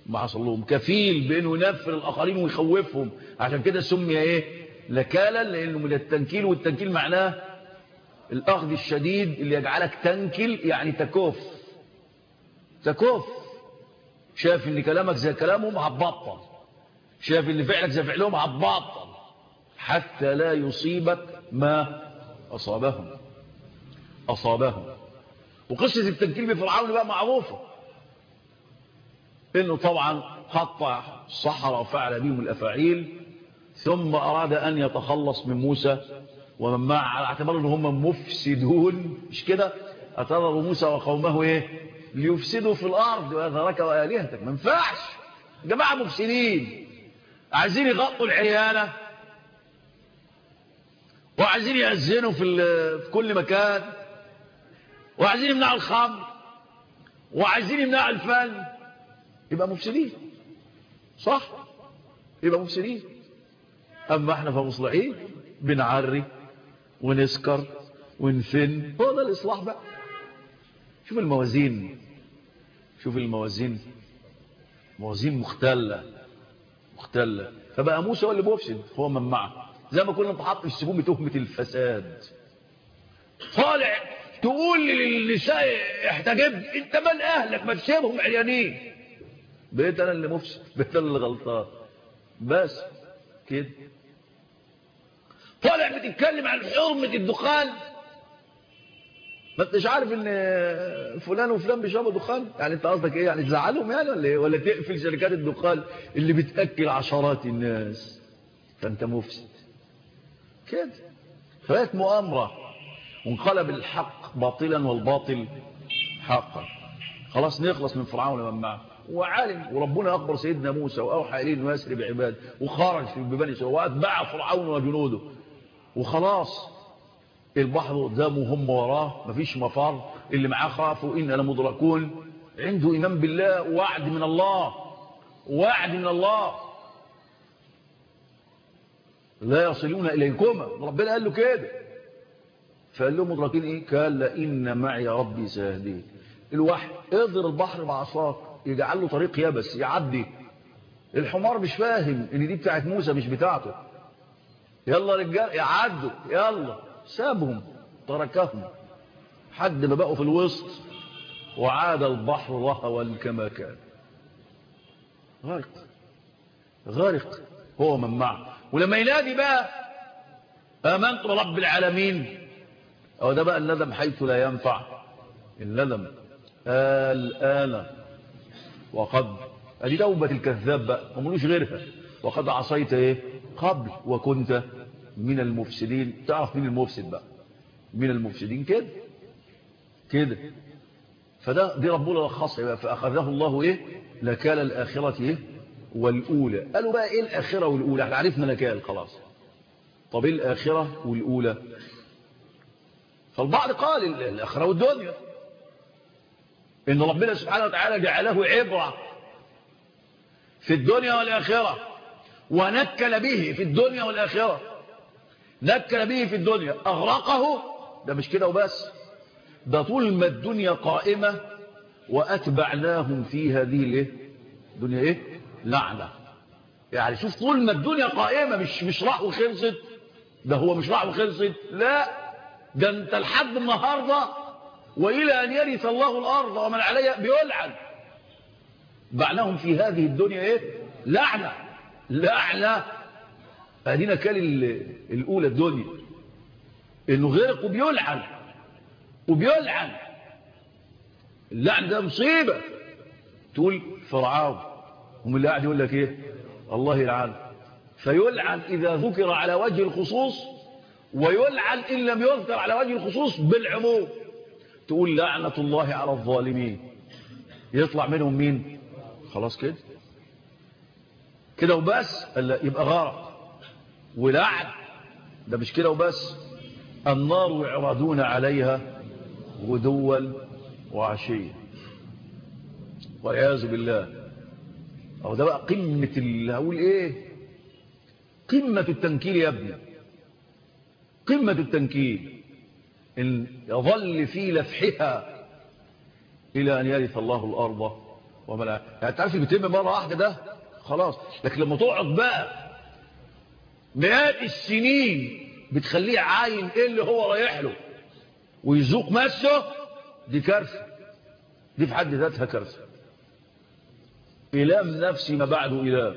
[SPEAKER 1] ما حصل لهم. كفيل بأنه ينفر الآخرين ويخوفهم. عشان كده سمي إيه؟ لكالا لأنه من التنكيل والتنكيل معناه الأخذ الشديد اللي يجعلك تنكل يعني تكف تكف شايف إن كلامك زي كلامهم هتبطل شايف إن فعلك زي فعلهم هتبطل حتى لا يصيبك ما أصابهم. أصابهم. وقصة التنكيل بفرعون بقى معروفة. إنه طبعا قطع الصحراء وفعل بهم الأفاعيل ثم أراد أن يتخلص من موسى ومن معه على اعتبار ان هم مفسدون. مش كده؟ اعتبروا موسى وقومه إيه؟ ليفسدوا في الأرض ويذرك والهتك ما ينفعش. جماعة مفسدين. عايزين يغطوا العيانة. وعايزين يأذنوا في, في كل مكان. وعايزين يمنعوا الخمر. وعايزين يمنعوا الفن. يبقى مفسدين. صح؟ يبقى مفسدين. أما إحنا فمصلحين. بنعري ونسكر ونفن. هو ده الإصلاح بقى. شوف الموازين. شوف الموازين. موازين مختلة. مختلة. فبقى موسى هو اللي بيفسد. هو من معه زي ما كنا نتحط في السجون بتهمة الفساد. طالع تقول للنساء احتجب انت مال اهلك؟ ما تسيبهم عريانين. بقيت أنا اللي مفسد بقيت أنا اللي غلطان. بس كده. طالع بتتكلم عن حرمة الدخان. ما انتش عارف ان فلان وفلان بيشربوا دخان؟ يعني انت قصدك إيه؟ يعني تزعلهم يعني ولا إيه؟ ولا تقفل شركات الدخان اللي بتأكل عشرات الناس؟ فانت مفسد. كده. فات مؤامرة. وانقلب الحق باطلا والباطل حقا. خلاص نخلص من فرعون ومن معه. وعالم. وربنا اخبر سيدنا موسى وأوحى إليه إنه يسري بعباد وخرج في ببني إسرائيل وأتبع فرعون وجنوده. وخلاص. البحر قدامه هم وراه. مفيش مفر. اللي معاه خافوا. إن لمدركون. عنده إيمان بالله. وعد من الله. وعد من الله. لا يصلون إليكما. ربنا قال له كده. فقال لهم مدركين إيه؟ قال إن معي ربي سيهدين الواحد اضر البحر بعصاك. يجعل له طريق يبس يعدي. الحمار مش فاهم إن دي بتاعت موسى مش بتاعته. يلا رجال يعدوا. يلا. سابهم تركهم. حد ما بقوا في الوسط. وعاد البحر رهوا كما كان. غارق. غارق. هو من معه. ولما ينادي بقى آمنت برب العالمين. أو ده بقى الندم حيث لا ينفع. الندم. الآن وقد أدي توبة الكذاب بقى وملوش غيرها. وقد عصيت إيه؟ قبل وكنت من المفسدين. تعرف مين المفسد بقى؟ من المفسدين؟ كده. كده. فده دي ربنا لخصها. بقى فأخذه الله إيه؟ نكال الآخرة إيه؟ والأولى. قالوا بقى إيه الآخرة والأولى؟ إحنا عرفنا نكال خلاص. طب إيه الآخرة والأولى؟ فالبعض قال الآخرة والدنيا. إن ربنا سبحانه وتعالى جعله عبرة في الدنيا والآخرة ونكل به في الدنيا والآخرة. نكل به في الدنيا. أغرقه؟ ده مش كده وبس. ده طول ما الدنيا قائمة وأتبعناهم في هذه الدنيا إيه؟ لعنة يعني شوف طول ما الدنيا قائمة مش مش راح وخلصت ده هو مش راح وخلصت لا. ده انت لحد النهاردة وإلى أن يرث الله الأرض ومن عليها بيلعن. بعناهم في هذه الدنيا إيه؟ لعنة. لعنة. أدينا كان الأولى الدنيا. إنه غرق وبيلعن وبيلعن. اللعن ده مصيبة. تقول فرعون. هم اللي قاعد يقول لك إيه؟ الله يلعن. فيلعن إذا ذكر على وجه الخصوص ويلعن إن لم يذكر على وجه الخصوص بالعموم. تقول لعنة الله على الظالمين. يطلع منهم مين؟ خلاص كده. كده وبس. يبقى غرق ولعن. ده مش كده وبس. النار يعرضون عليها غدوا وعشيا. والعياذ بالله. أو ده بقى قمة اللي هقول إيه؟ قمة التنكيل يا ابني. قمة التنكيل. إن يظل في لفحها إلى أن يرث الله الأرض وملا يعني تعرف بيتم مرة واحدة ده؟ خلاص. لكن لما تقعد بقى مئات السنين بتخليه عاين إيه اللي هو رايح له؟ ويذوق مسه دي كارثة. دي في حد ذاتها كارثة. إلام نفسي ما بعده إله.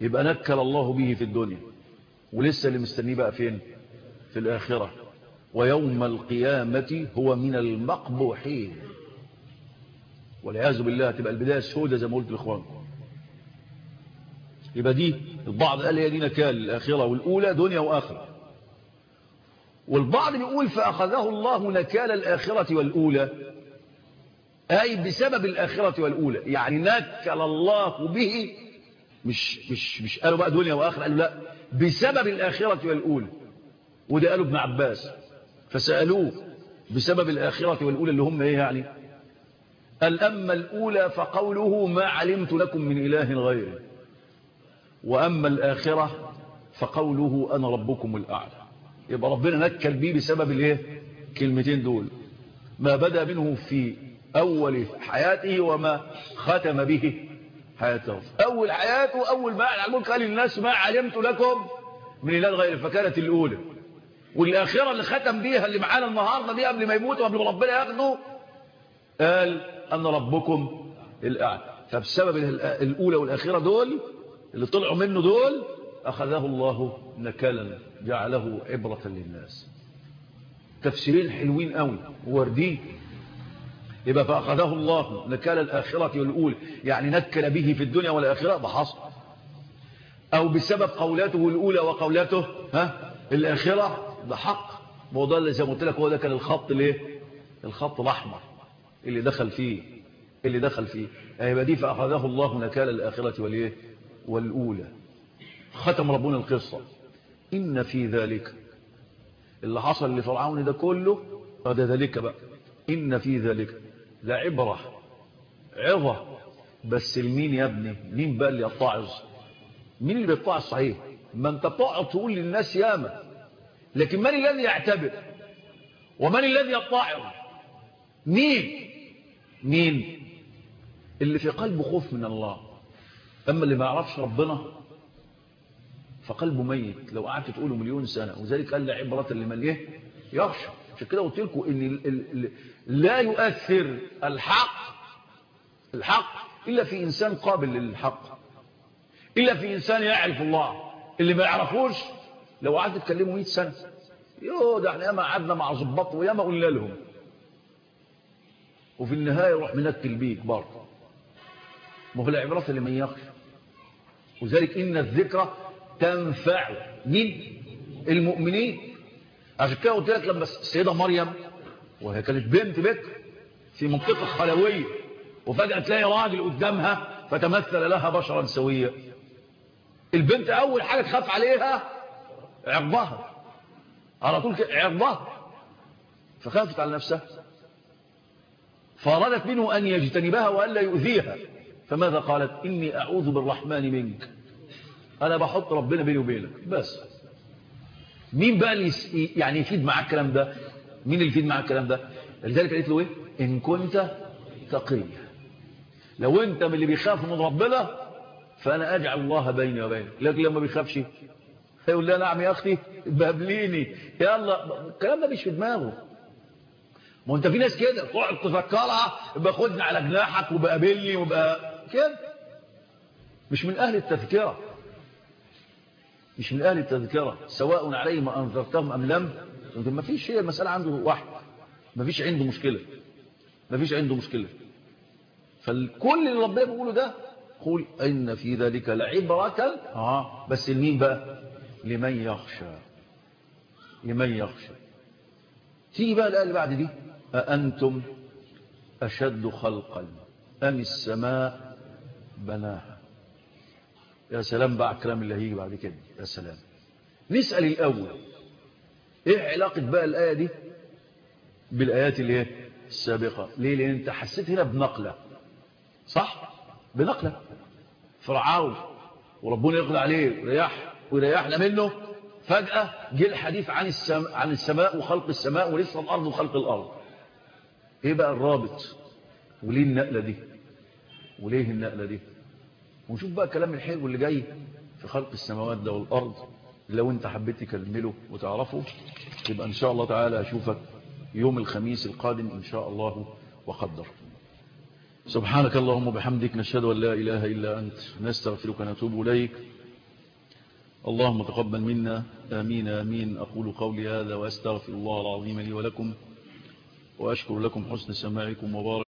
[SPEAKER 1] يبقى نكل الله به في الدنيا. ولسه اللي مستنيه بقى فين؟ في الآخرة. ويوم القيامة هو من المقبوحين. والعياذ بالله تبقى البداية السودة زي ما قلت لإخوان. يبقى دي البعض قال هي دي نكال الآخرة والأولى دنيا وآخرة. والبعض بيقول فأخذه الله نكال الآخرة والأولى. أي بسبب الآخرة والأولى. يعني نكل الله به مش, مش, مش قالوا بقى دنيا وآخرة قالوا لا. بسبب الآخرة والأولى. وده قالوا ابن عباس. فسألوه بسبب الآخرة والأولى اللي هم إيه يعني؟ قال أما الأولى فقوله ما علمت لكم من إله غيره وأما الآخرة فقوله أنا ربكم الأعلى. يبقى ربنا نكل بيه بسبب الإيه؟ كلمتين دول. ما بدأ منه في أول حياته وما ختم به. حياته أول حياته أول ما على قال للناس ما علمت لكم من إله غير فكانت الأولى. والآخرة اللي ختم بيها اللي معانا النهاردة دي قبل ما يموت وقبل ما ربنا ياخده قال أن ربكم الأعلى. فبسبب الأولى والآخرة دول اللي طلعوا منه دول أخذه الله نكالا جعله عبرة للناس. تفسيرين حلوين قوي وردين يبقى فأخذه الله نكال الآخرة والأولى. يعني نكل به في الدنيا والآخرة؟ ده حصل. أو بسبب قولاته الأولى وقولاته ها الآخرة؟ ده حق. موضوع اللي زي ما قلت لك هو ده كان الخط ليه الخط الأحمر اللي دخل فيه اللي دخل فيه. يبقى دي فأخذه الله نكال الآخرة والإيه؟ والأولى. ختم ربنا القصة. إن في ذلك. اللي حصل لفرعون ده كله هذا ذلك بقى. إن في ذلك. لعبرة عظة. بس المين يا ابني؟ مين بقى اللي يتعظ مين اللي بيتعظ صحيح؟ ما انت بتقعد تقول للناس ياما. لكن من الذي يعتبر؟ ومن الذي يتعظ مين؟ مين؟ اللي في قلبه خوف من الله. أما اللي ما يعرفش ربنا فقلبه ميت. لو قعدت تقوله مليون سنة وذلك قال عبرة لمن إيه؟ يخشى. عشان كده قلت لكم إن لا يؤثر الحق الحق إلا في إنسان قابل للحق إلا في إنسان يعرف الله. اللي ما يعرفوش لو قعدت تكلمه 100 سنة يو ده إحنا ياما قعدنا مع ظباط وياما قلنا لهم. وفي النهاية يروح منكل بيك برضه. ما هو العبرة لمن يخشى وذلك إن الذكرى تنفع مين المؤمنين عشان كده قلت لك لما السيدة مريم وهي كانت بنت بكر في منطقة خلوية وفجأة تلاقي راجل قدامها فتمثل لها بشرا سويا. البنت أول حاجة تخاف عليها عرضها. على طول عرضها. فخافت على نفسها. فأرادت منه أن يجتنبها وألا يؤذيها. فماذا قالت؟ إني أعوذ بالرحمن منك. أنا بحط ربنا بيني وبينك. بس. مين بقى اللي يعني يفيد معاك الكلام ده؟ مين اللي يفيد معاك الكلام ده؟ لذلك قالت له إيه؟ إن كنت تقيا. لو أنت من اللي بيخاف من ربنا فأنا أجعل الله بيني وبينك. لكن لما بيخافش هيقول لها نعم يا أختي بابليني يلا الكلام ده مش في دماغه. ما أنت في ناس كده تقعد تفكرها يبقى خدني على جناحك وبقابلني وبقى كده. مش من أهل التذكرة. مش من أهل التذكرة سواء عليهم أنذرتهم أم لم ما فيش هي المسألة عنده واحد. ما فيش عنده مشكلة. ما فيش عنده مشكلة. فالكل اللي ربنا بيقوله ده قول إن في ذلك لعبرة. آه. بس لمين بقى؟ لمن يخشى. لمن يخشى. تيجي بقى الآية اللي بعد دي. أأنتم أشد خلقا أم السماء بناها؟ يا سلام بقى الكلام اللي هيجي بعد كده. يا سلام. نسأل الأول إيه علاقة بقى الآية دي بالآيات اللي هي السابقة؟ ليه؟ لأن أنت حسيت هنا بنقلة. صح؟ بنقلة. فرعون وربنا يقضي عليه ويريح ويريحنا منه. فجأة جه الحديث عن السماء, عن السماء وخلق السماء ولسه الأرض وخلق الأرض. إيه بقى الرابط؟ وليه النقلة دي؟ وليه النقلة دي؟ ونشوف بقى الكلام الحلو اللي جاي في خلق السماوات ده والأرض. لو انت حبيت تكمله وتعرفه يبقى إن شاء الله تعالى أشوفك يوم الخميس القادم إن شاء الله وقدر. سبحانك اللهم وبحمدك نشهد أن لا إله إلا أنت نستغفرك ونتوب إليك. اللهم تقبل منا. آمين آمين. أقول قولي هذا وأستغفر الله العظيم لي ولكم وأشكر لكم حسن سماعكم وبارك